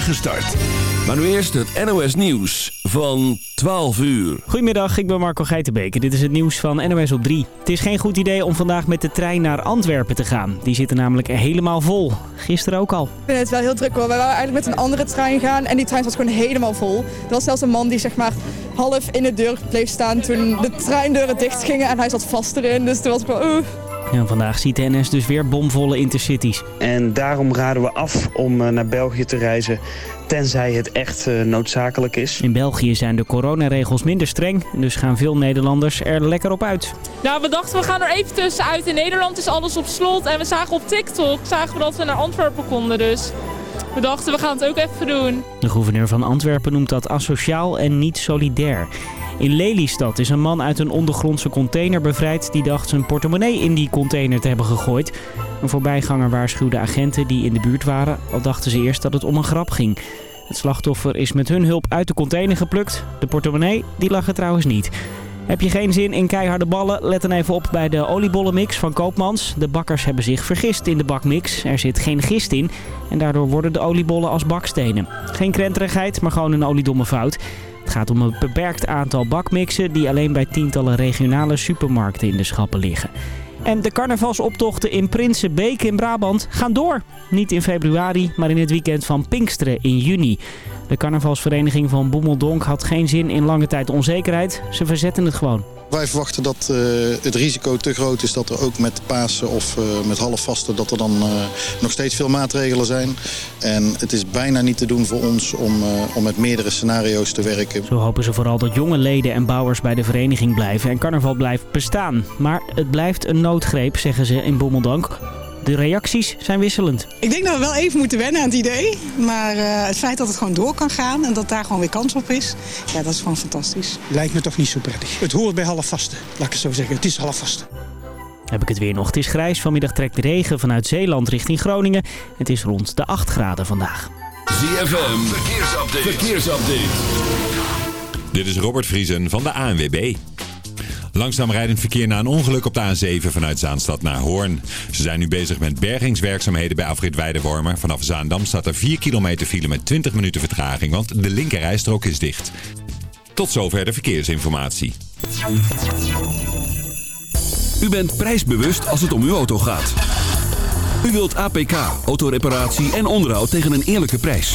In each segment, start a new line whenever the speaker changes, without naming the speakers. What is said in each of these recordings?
start. Maar nu eerst het NOS Nieuws van 12 uur.
Goedemiddag, ik ben Marco Geitenbeek dit is het nieuws van NOS op 3. Het is geen goed idee om vandaag met de trein naar Antwerpen te gaan. Die zitten namelijk helemaal vol. Gisteren ook al.
Ik vind het wel heel druk hoor. Wij waren eigenlijk met een andere trein gaan en die trein was gewoon helemaal vol. Er was zelfs een man die zeg maar half in de deur bleef staan toen de treindeuren dicht gingen en hij zat vast erin. Dus toen was ik wel oeh.
Ja, vandaag ziet de NS dus weer bomvolle intercities.
En daarom raden we af om eh, naar België te reizen, tenzij het echt eh, noodzakelijk is.
In België zijn de coronaregels minder streng, dus gaan veel Nederlanders er lekker op uit.
Nou, we dachten we gaan er even tussenuit. In Nederland is alles op slot en we zagen op TikTok zagen we dat we naar Antwerpen konden, dus... We dachten, we gaan het ook even doen.
De gouverneur van Antwerpen noemt dat asociaal en niet solidair. In Lelystad is een man uit een ondergrondse container bevrijd... die dacht zijn portemonnee in die container te hebben gegooid. Een voorbijganger waarschuwde agenten die in de buurt waren... al dachten ze eerst dat het om een grap ging. Het slachtoffer is met hun hulp uit de container geplukt. De portemonnee die lag er trouwens niet. Heb je geen zin in keiharde ballen? Let dan even op bij de oliebollenmix van Koopmans. De bakkers hebben zich vergist in de bakmix. Er zit geen gist in en daardoor worden de oliebollen als bakstenen. Geen krenterigheid, maar gewoon een oliedomme fout. Het gaat om een beperkt aantal bakmixen die alleen bij tientallen regionale supermarkten in de schappen liggen. En de carnavalsoptochten in Prinsenbeek in Brabant gaan door. Niet in februari, maar in het weekend van Pinksteren in juni. De carnavalsvereniging van Boemeldonk had geen zin in lange tijd onzekerheid. Ze verzetten het gewoon.
Wij verwachten dat uh, het risico te groot is dat er ook met Pasen of uh, met halfvasten... dat er dan uh, nog steeds veel maatregelen zijn. En het is bijna niet te doen voor ons om, om met meerdere scenario's te werken.
Zo hopen ze vooral dat jonge leden en bouwers bij de vereniging blijven... en carnaval blijft bestaan. Maar het blijft een noodgreep, zeggen ze in Boemeldonk. De reacties zijn wisselend.
Ik denk dat we wel even moeten wennen aan het idee. Maar uh, het feit dat het gewoon door kan gaan en dat daar gewoon weer kans op is... ja, dat is gewoon fantastisch.
Lijkt me toch niet zo prettig. Het hoort bij halfvasten, laat ik het zo zeggen. Het is halfvasten.
Heb ik het weer nog. Het is grijs. Vanmiddag trekt de regen vanuit Zeeland richting Groningen. Het is rond de 8 graden vandaag.
ZFM, verkeersupdate. verkeersupdate.
Dit is Robert Vriesen van de ANWB. Langzaam rijdend verkeer na een ongeluk op de A7 vanuit Zaanstad naar Hoorn. Ze zijn nu bezig met bergingswerkzaamheden bij Afrit Weidewormer. Vanaf Zaandam staat er 4 kilometer file met 20 minuten vertraging, want de linkerrijstrook is dicht. Tot zover de verkeersinformatie.
U bent prijsbewust als het om uw auto gaat. U wilt APK, autoreparatie en onderhoud tegen een eerlijke prijs.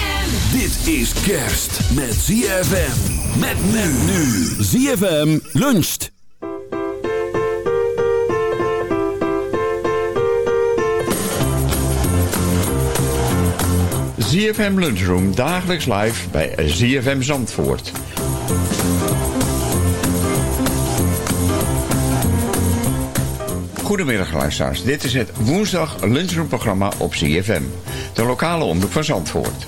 Dit is kerst met ZFM. Met men nu. ZFM luncht.
ZFM Lunchroom dagelijks live bij ZFM Zandvoort. Goedemiddag luisteraars, dit is het woensdag lunchroomprogramma op ZFM. De lokale omroep van Zandvoort.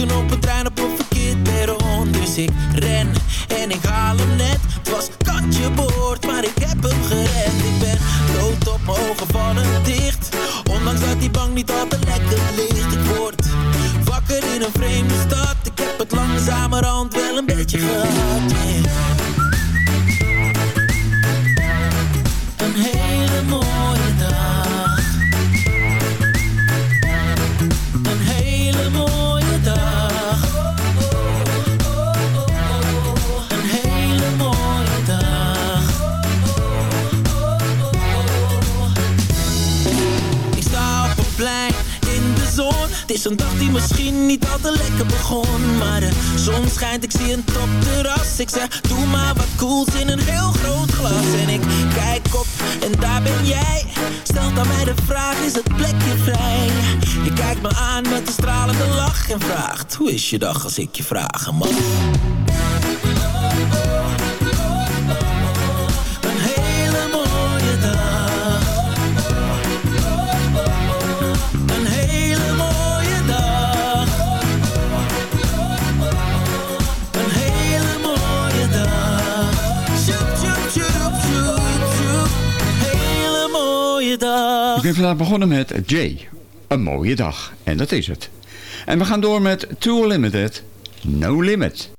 Wachten op een trein op een verkeerd perron Dus ik ren en ik haal hem net. Het was katje boord, maar ik heb hem gered. Ik ben dood op mijn ogen vallen dicht. Ondanks dat die bank niet altijd lekker ligt. Ik word wakker in een vreemde stad. Ik heb het langzamerhand wel een beetje gehad. Schijnt, ik zie een topterras Ik zeg, doe maar wat cools in een heel groot glas En ik kijk op en daar ben jij Stelt aan mij de vraag, is het plekje vrij? Je kijkt me aan met een stralende lach En vraagt, hoe is je dag als ik je vragen mag?
Vandaag begonnen met Jay. Een mooie dag. En dat is het. En we gaan door met Too Limited. No Limit.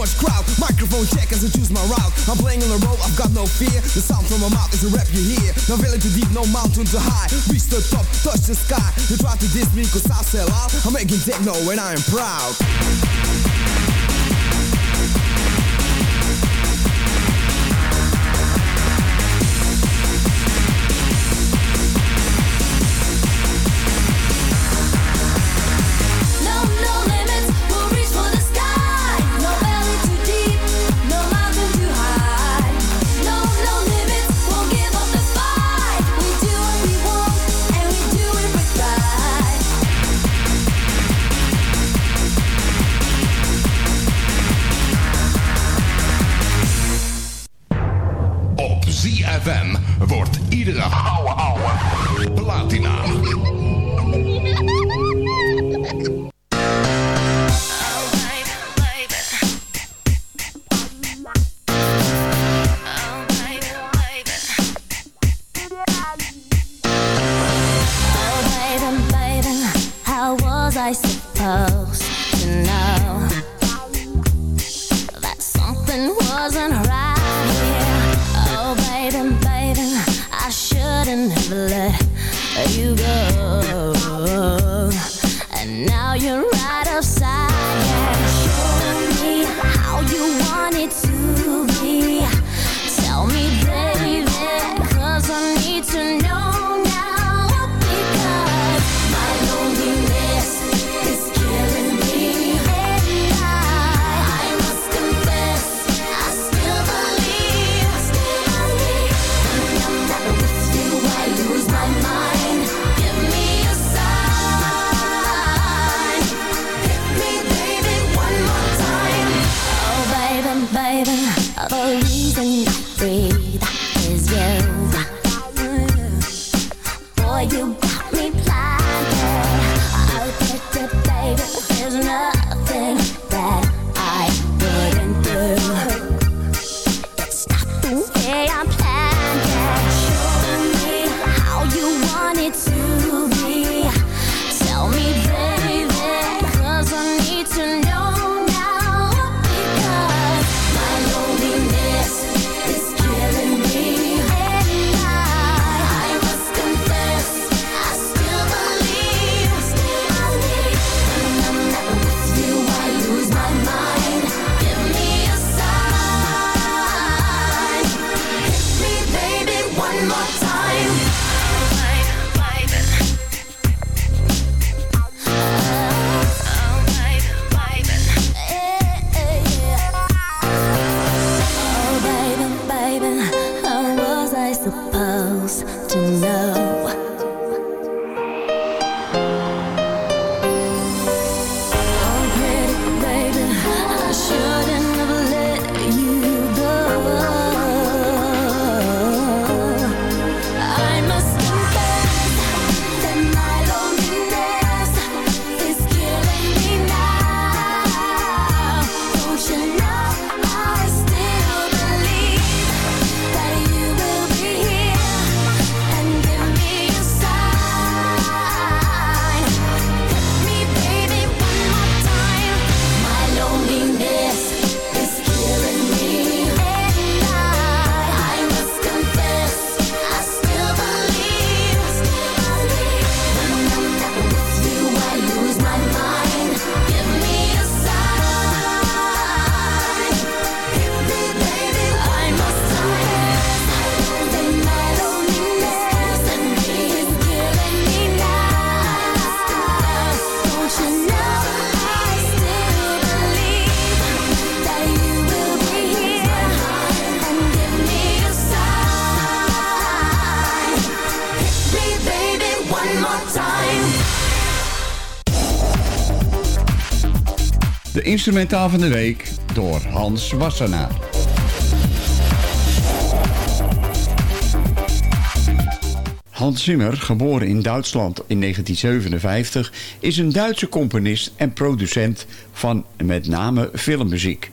Much crowd. Microphone check as I choose my route. I'm playing on the road, I've got no fear. The sound from my mouth is a rap you hear. No valley too deep, no mountain too high. Reach the top, touch the sky. You try to diss me, cause I sell out. I'm making techno and I am proud.
instrumentaal van de week door Hans Wassenaar. Hans Zimmer, geboren in Duitsland in 1957, is een Duitse componist en producent van met name filmmuziek.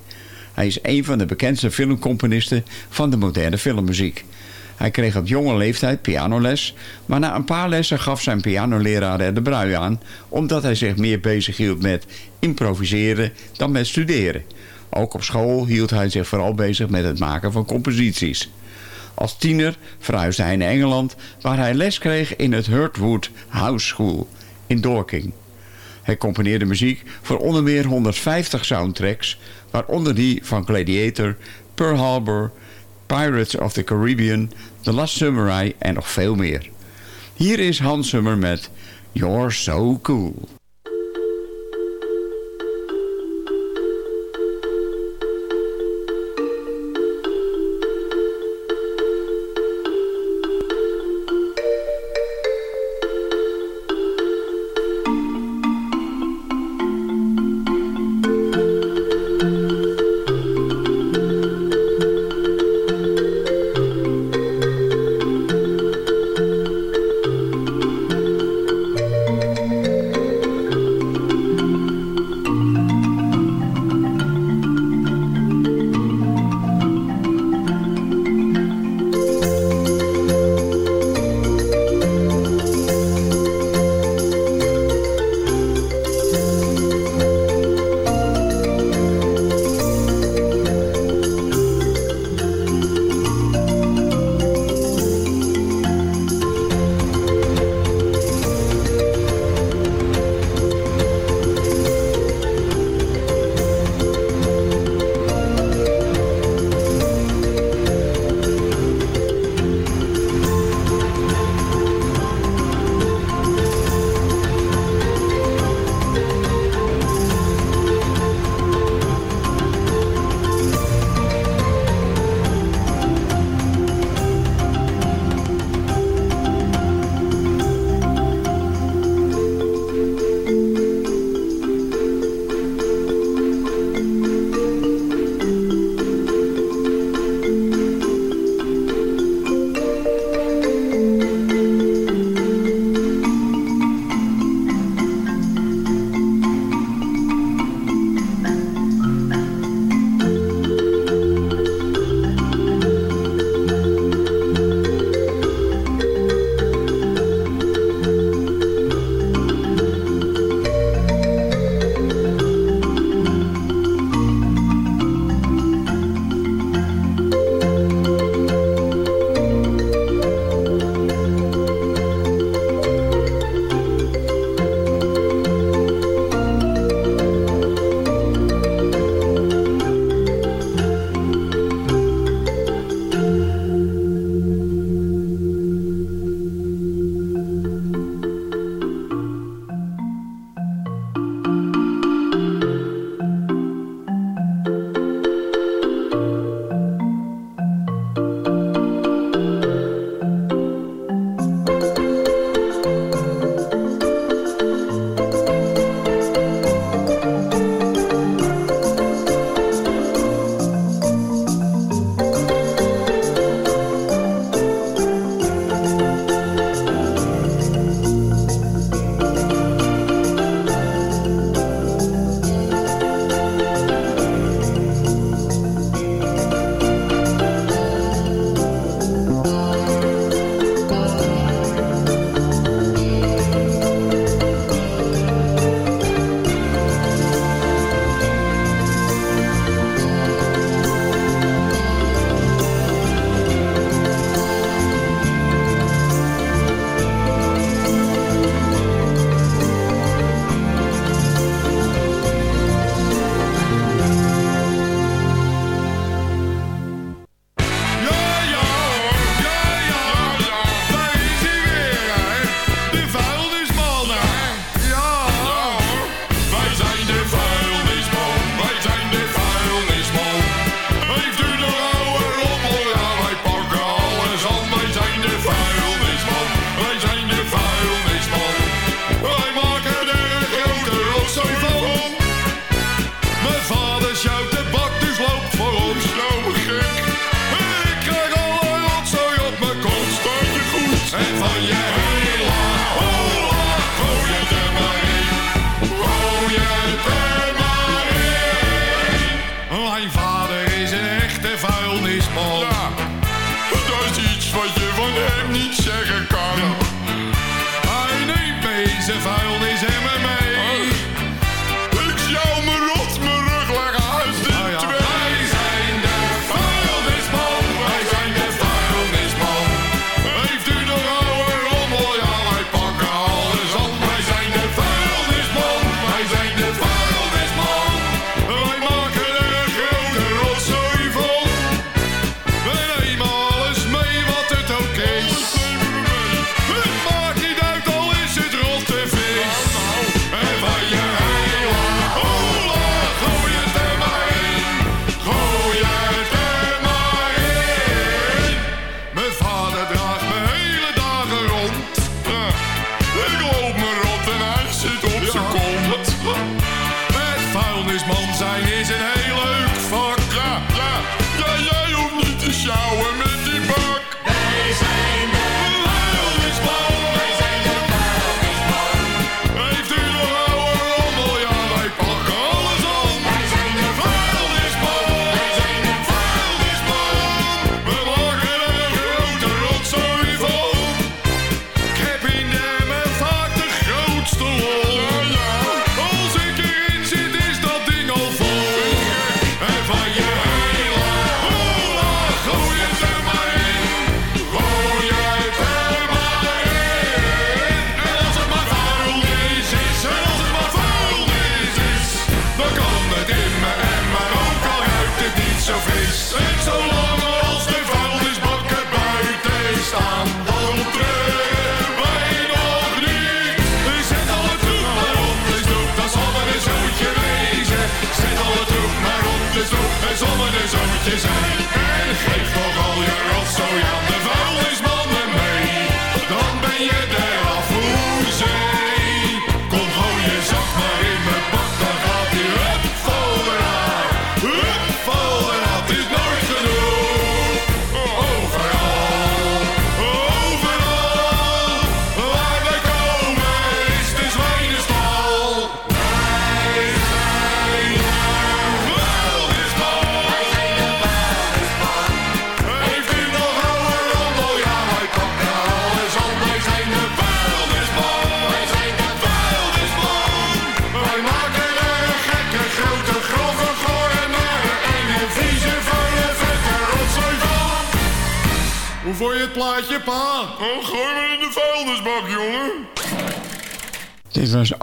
Hij is een van de bekendste filmcomponisten van de moderne filmmuziek. Hij kreeg op jonge leeftijd pianoles, maar na een paar lessen gaf zijn pianoleraar er de brui aan... omdat hij zich meer bezig hield met improviseren dan met studeren. Ook op school hield hij zich vooral bezig met het maken van composities. Als tiener verhuisde hij naar Engeland, waar hij les kreeg in het Hurtwood House School in Dorking. Hij componeerde muziek voor ongeveer 150 soundtracks, waaronder die van Gladiator, Pearl Harbor, Pirates of the Caribbean, The Last Samurai en nog veel meer. Hier is Hans Summer met You're So Cool.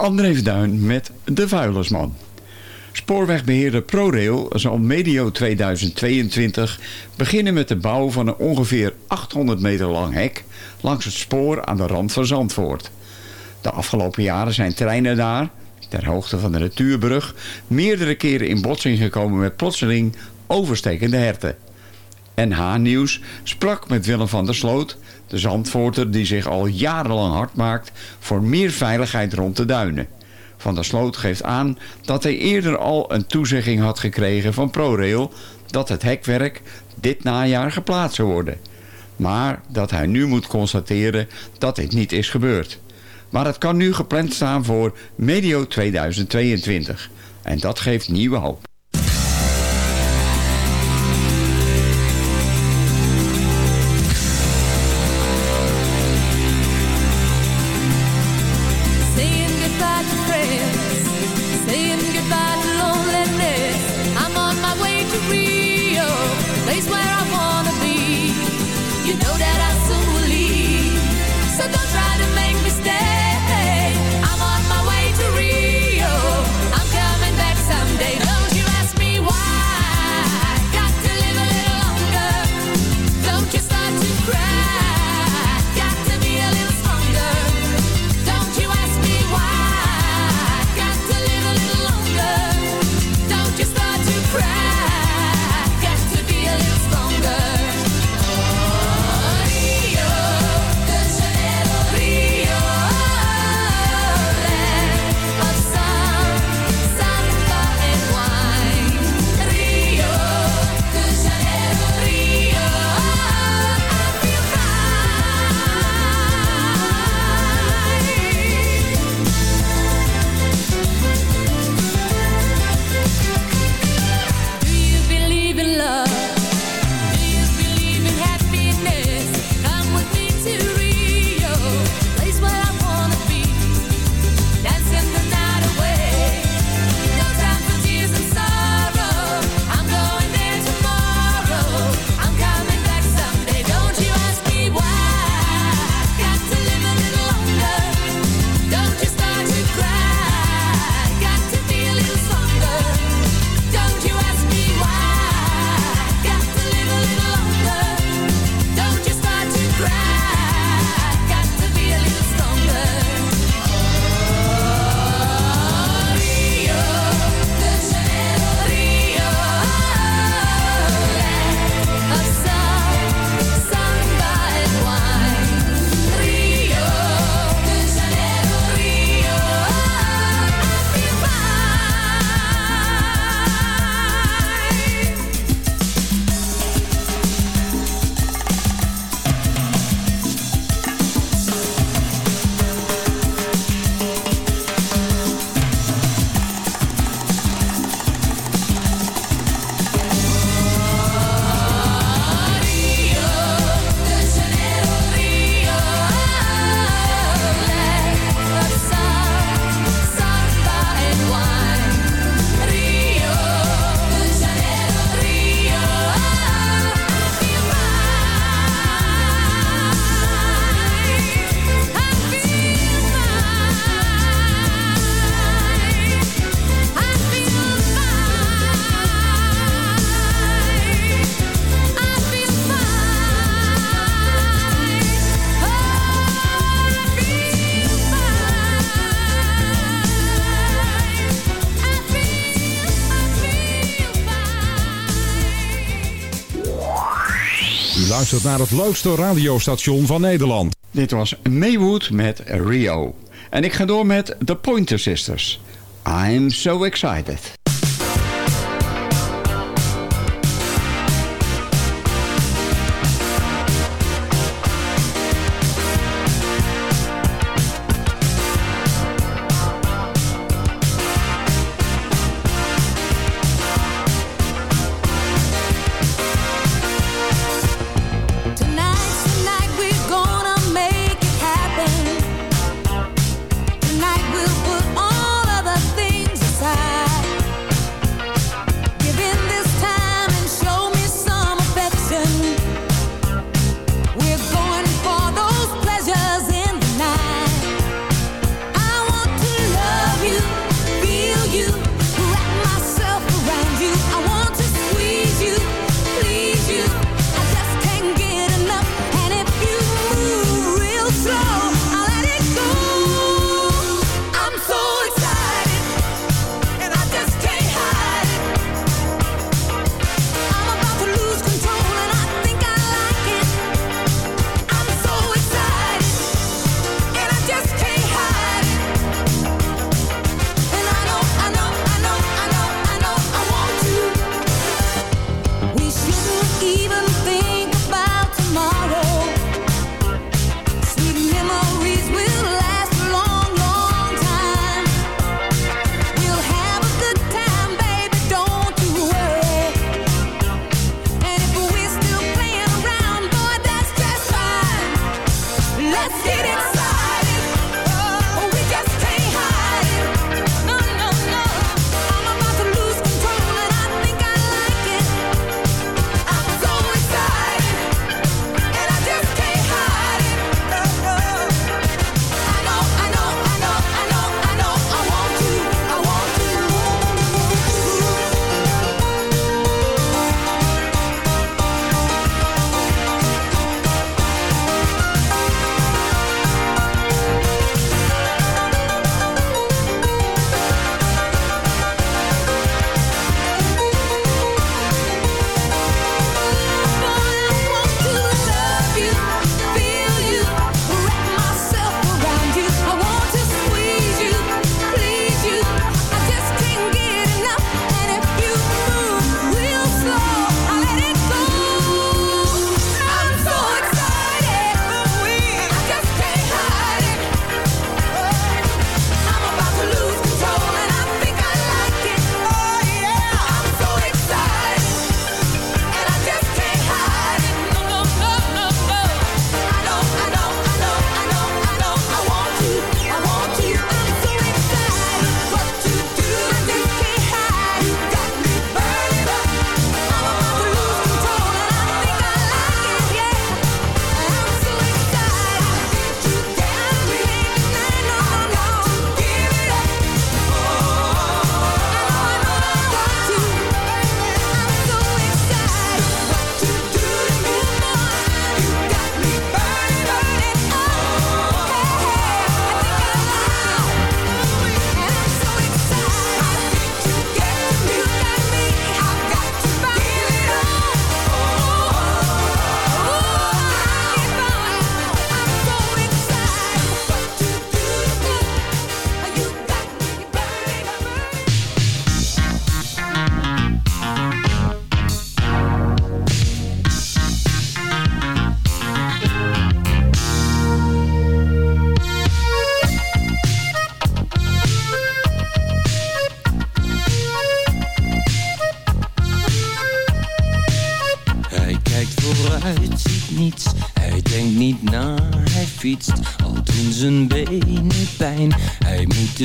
Andrees Duin met De
Vuilersman. Spoorwegbeheerder ProRail zal medio 2022 beginnen met de bouw van een ongeveer 800 meter lang hek langs het spoor aan de rand van Zandvoort. De afgelopen jaren zijn treinen daar, ter hoogte van de natuurbrug, meerdere keren in botsing gekomen met plotseling overstekende herten. NH Nieuws sprak met Willem van der Sloot, de Zandvoorter die zich al jarenlang hard maakt voor meer veiligheid rond de duinen. Van der Sloot geeft aan dat hij eerder al een toezegging had gekregen van ProRail dat het hekwerk dit najaar geplaatst zou worden. Maar dat hij nu moet constateren dat dit niet is gebeurd. Maar het kan nu gepland staan voor medio 2022. En dat geeft nieuwe hoop.
luistert naar het leukste radiostation van Nederland.
Dit was Maywood met Rio. En ik ga door met The Pointer Sisters.
I'm so excited.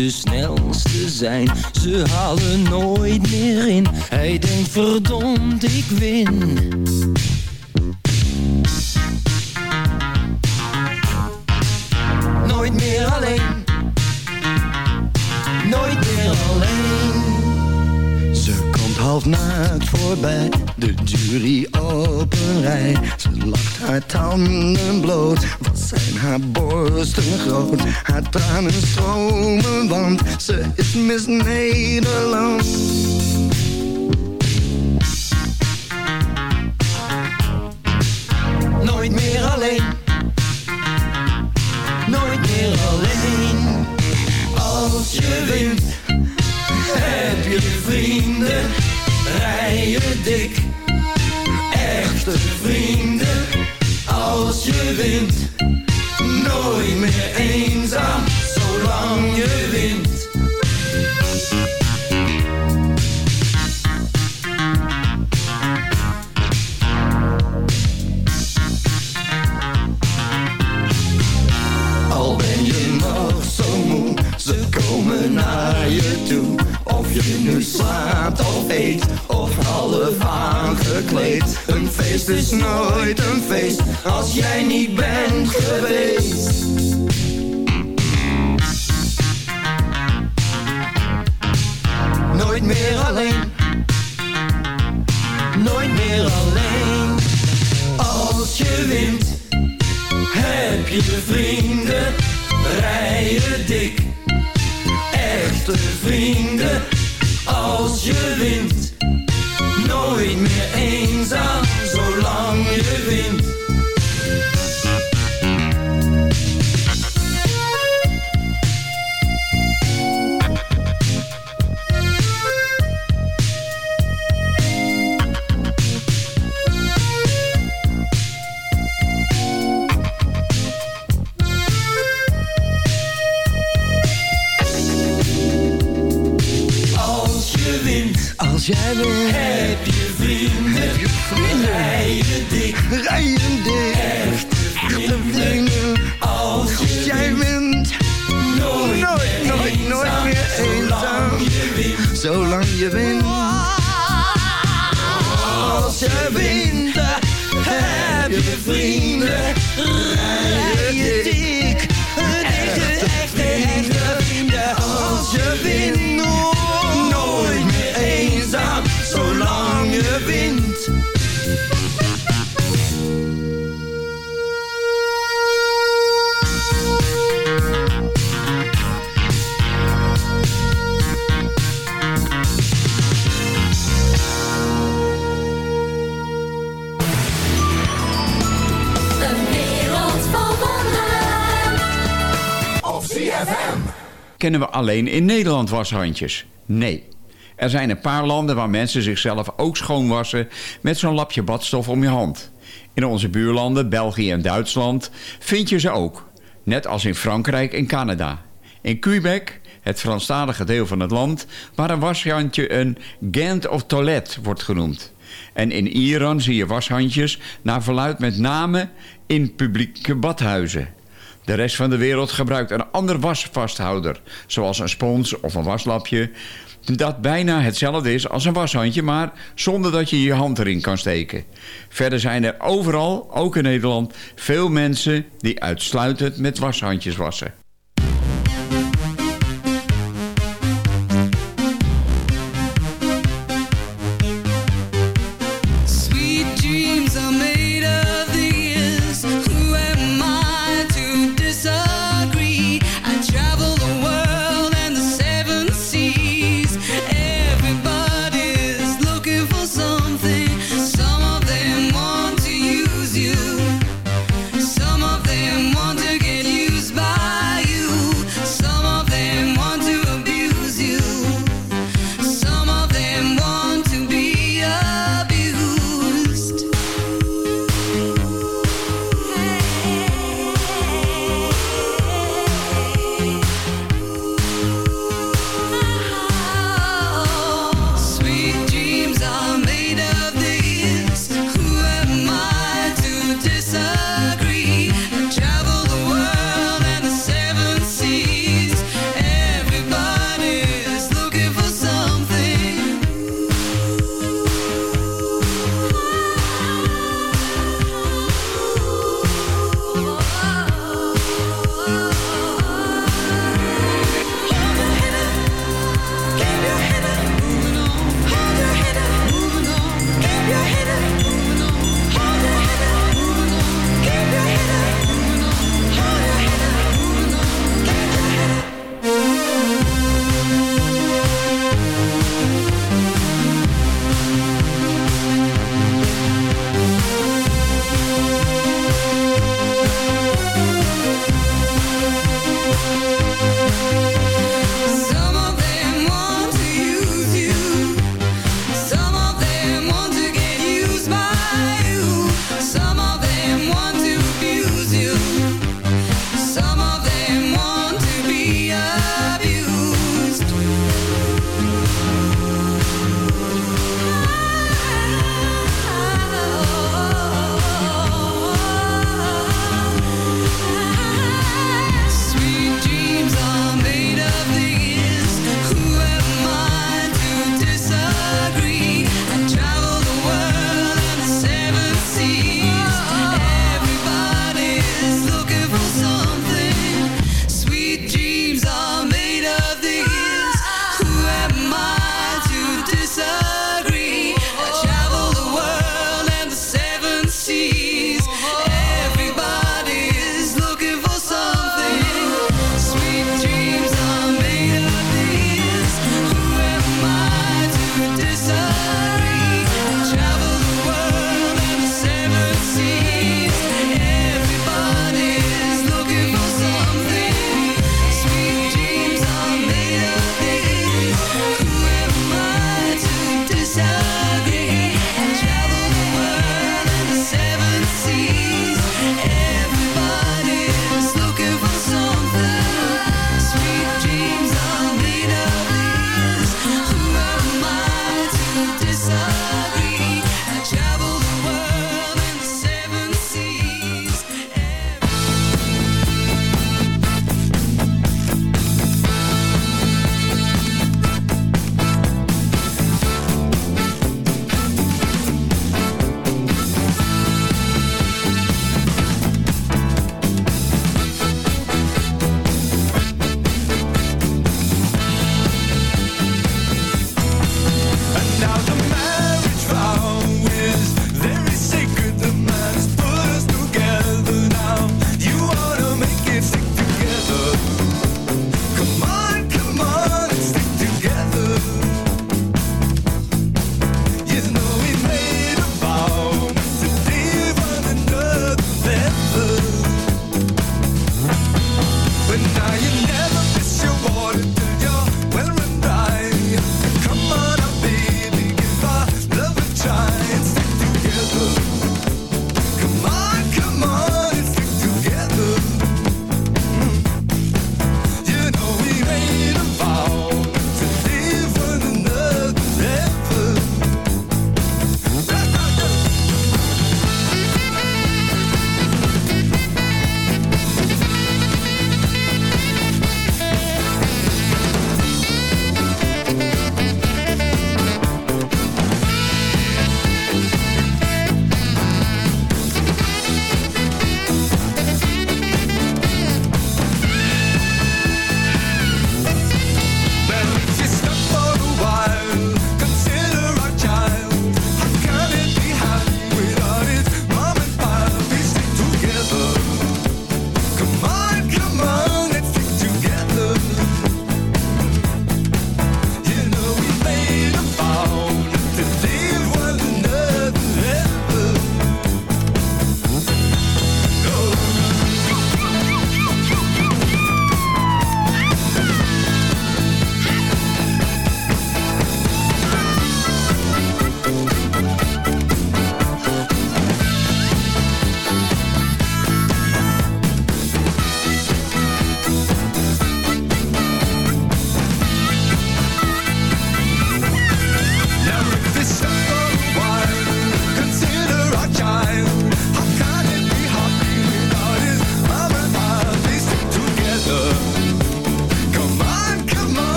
de snelste zijn. Ze halen nooit meer in. Hij denkt verdomd, ik win. Nooit meer alleen. Nooit meer alleen.
Ze komt half naakt voorbij, de jury open rij. Ze lacht haar tanden bloot zijn haar borsten groot. Haar tranen stromen, want ze is mis Nederland. Nooit meer alleen
We alleen in Nederland washandjes? Nee. Er zijn een paar landen waar mensen zichzelf ook schoonwassen met zo'n lapje badstof om je hand. In onze buurlanden, België en Duitsland, vind je ze ook. Net als in Frankrijk en Canada. In Quebec, het Franstalige deel van het land, waar een washandje een gant of toilet wordt genoemd. En in Iran zie je washandjes naar verluid met name in publieke badhuizen. De rest van de wereld gebruikt een ander wasvasthouder, zoals een spons of een waslapje, dat bijna hetzelfde is als een washandje, maar zonder dat je je hand erin kan steken. Verder zijn er overal, ook in Nederland, veel mensen die uitsluitend met washandjes wassen.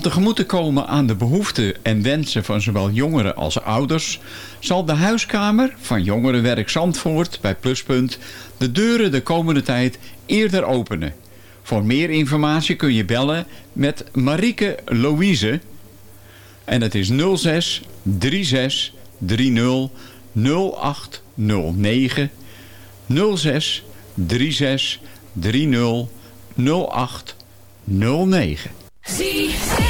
Om tegemoet te komen aan de behoeften en wensen van zowel jongeren als ouders... zal de huiskamer van Jongerenwerk Zandvoort bij Pluspunt... de deuren de komende tijd eerder openen. Voor meer informatie kun je bellen met Marieke Louise. En het is 06 36 30 0809 06 36 30 0809. 09.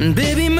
baby,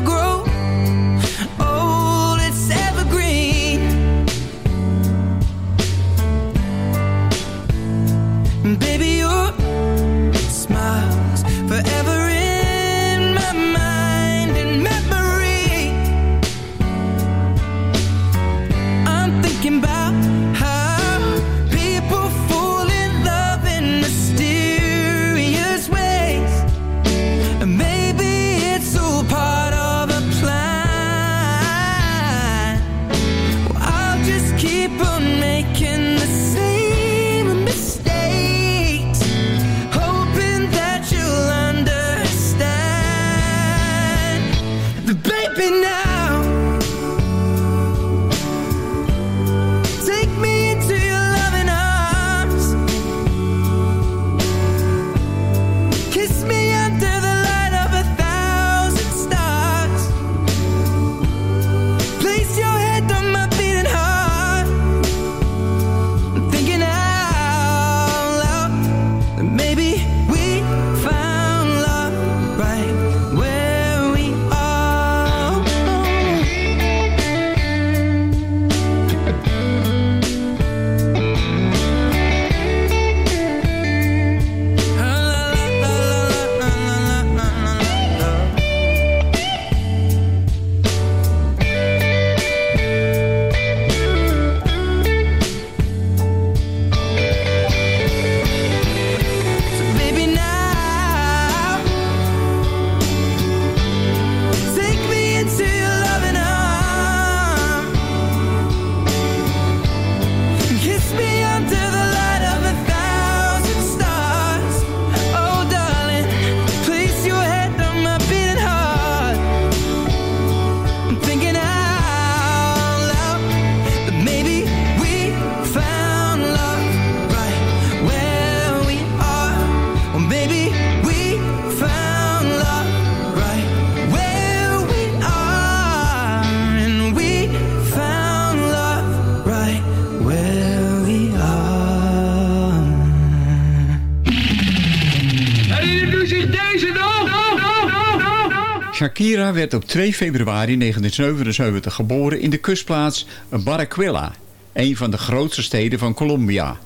Werd op 2 februari 1977 geboren in de kustplaats Barranquilla, een van de grootste steden van Colombia.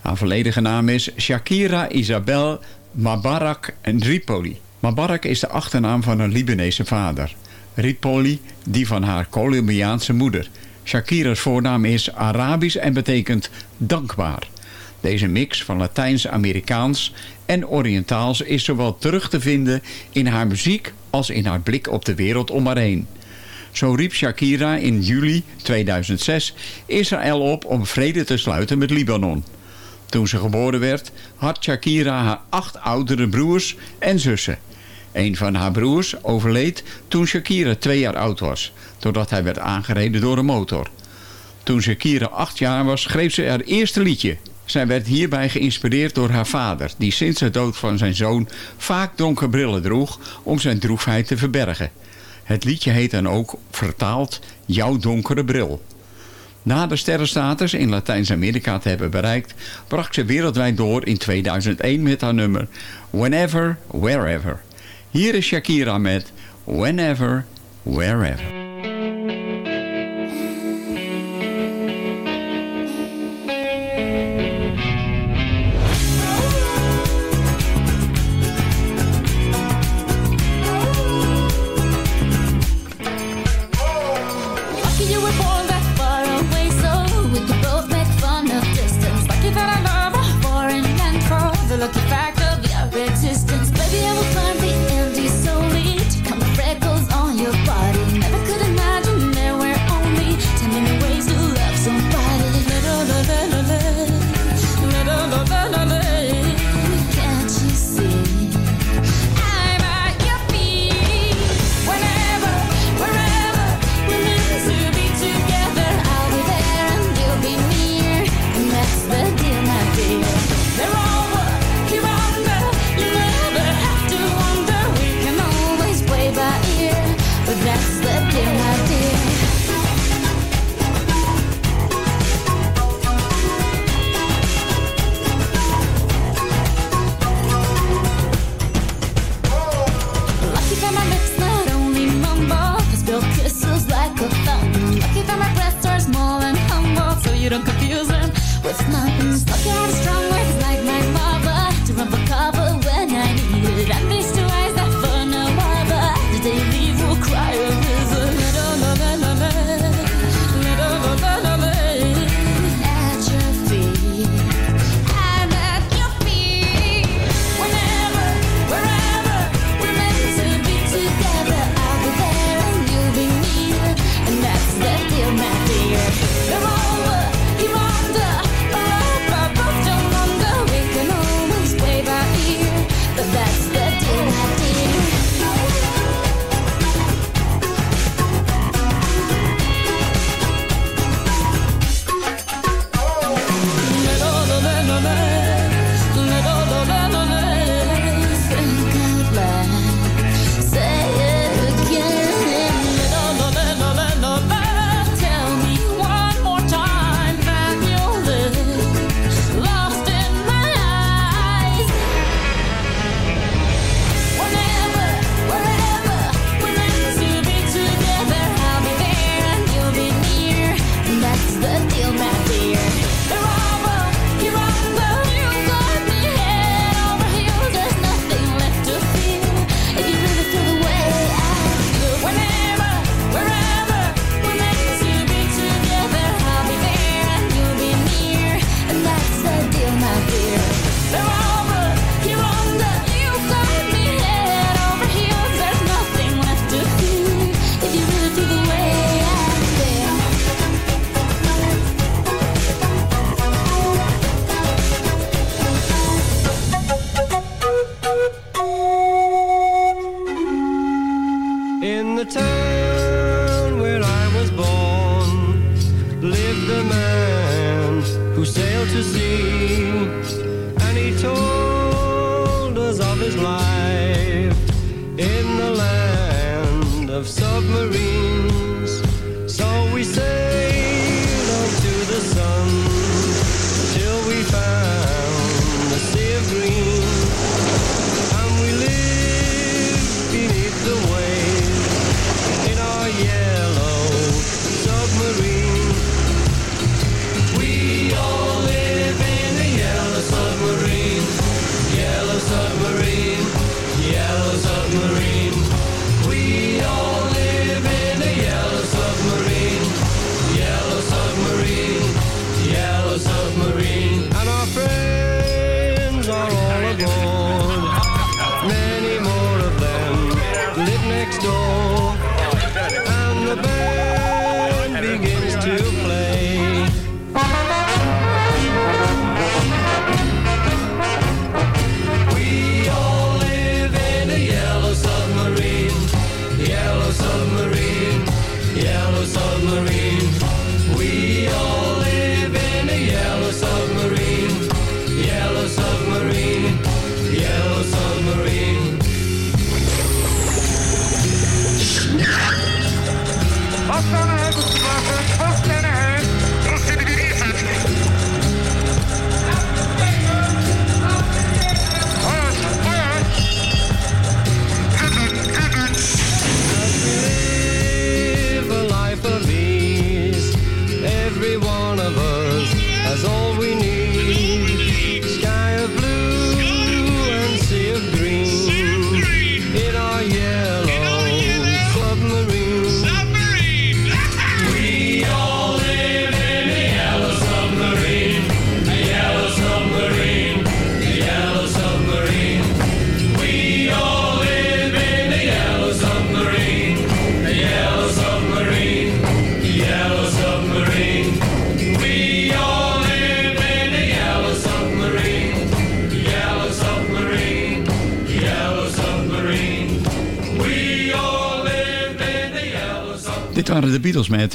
Haar volledige naam is Shakira Isabel Mabarak Ripoli. Mabarak is de achternaam van een Libanese vader. Ripoli die van haar Colombiaanse moeder. Shakira's voornaam is Arabisch en betekent dankbaar. Deze mix van Latijns-Amerikaans en Oriëntaals is zowel terug te vinden in haar muziek als in haar blik op de wereld om haar heen. Zo riep Shakira in juli 2006 Israël op om vrede te sluiten met Libanon. Toen ze geboren werd, had Shakira haar acht oudere broers en zussen. Een van haar broers overleed toen Shakira twee jaar oud was, doordat hij werd aangereden door een motor. Toen Shakira acht jaar was, schreef ze haar eerste liedje,
zij werd hierbij geïnspireerd door haar vader, die sinds de dood van zijn zoon vaak donkere brillen droeg om zijn droefheid te verbergen. Het liedje heet dan ook, vertaald, Jouw donkere bril. Na de sterrenstatus in Latijns-Amerika te hebben bereikt... bracht ze wereldwijd door in 2001 met haar nummer Whenever, Wherever. Hier is Shakira met Whenever, Wherever.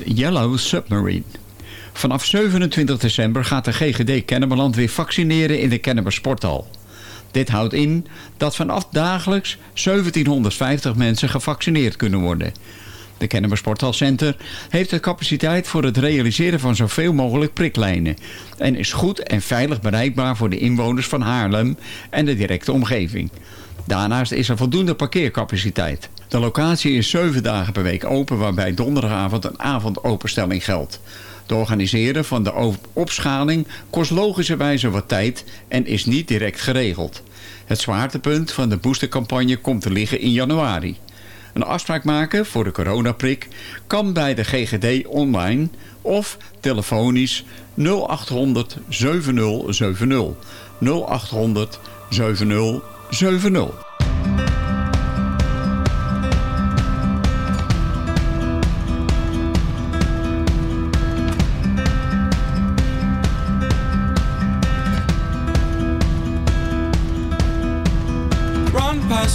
Yellow Submarine.
Vanaf 27 december gaat de GGD Kennemerland weer vaccineren in de Kennemer. Dit houdt in dat vanaf dagelijks 1750 mensen gevaccineerd kunnen worden. De Kennemer Center heeft de capaciteit voor het realiseren van zoveel mogelijk priklijnen en is goed en veilig bereikbaar voor de inwoners van Haarlem en de directe omgeving. Daarnaast is er voldoende parkeercapaciteit. De locatie is 7 dagen per week open waarbij donderdagavond een avondopenstelling geldt. Het organiseren van de op- opschaling kost logischerwijze wat tijd en is niet direct geregeld. Het zwaartepunt van de boostercampagne komt te liggen in januari. Een afspraak maken voor de coronaprik kan bij de GGD online of telefonisch 0800 7070 0800 7070.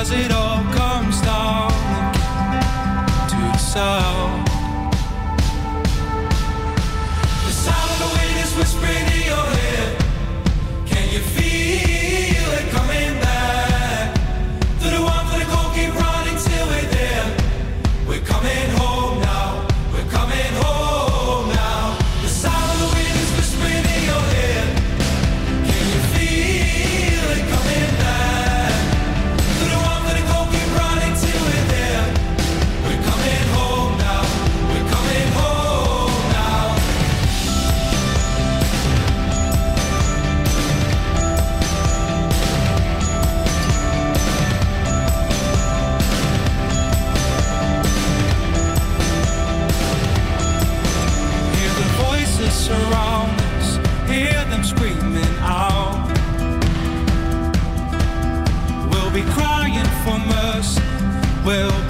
as it all comes down to the sound. The sound of the wind is whispering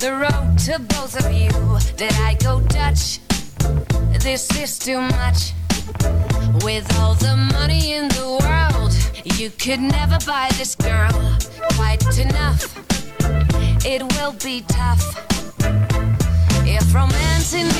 The road to both of you. Did I go Dutch? This is too much. With all the money in the world, you could never buy this girl quite enough. It will be tough. If romancing me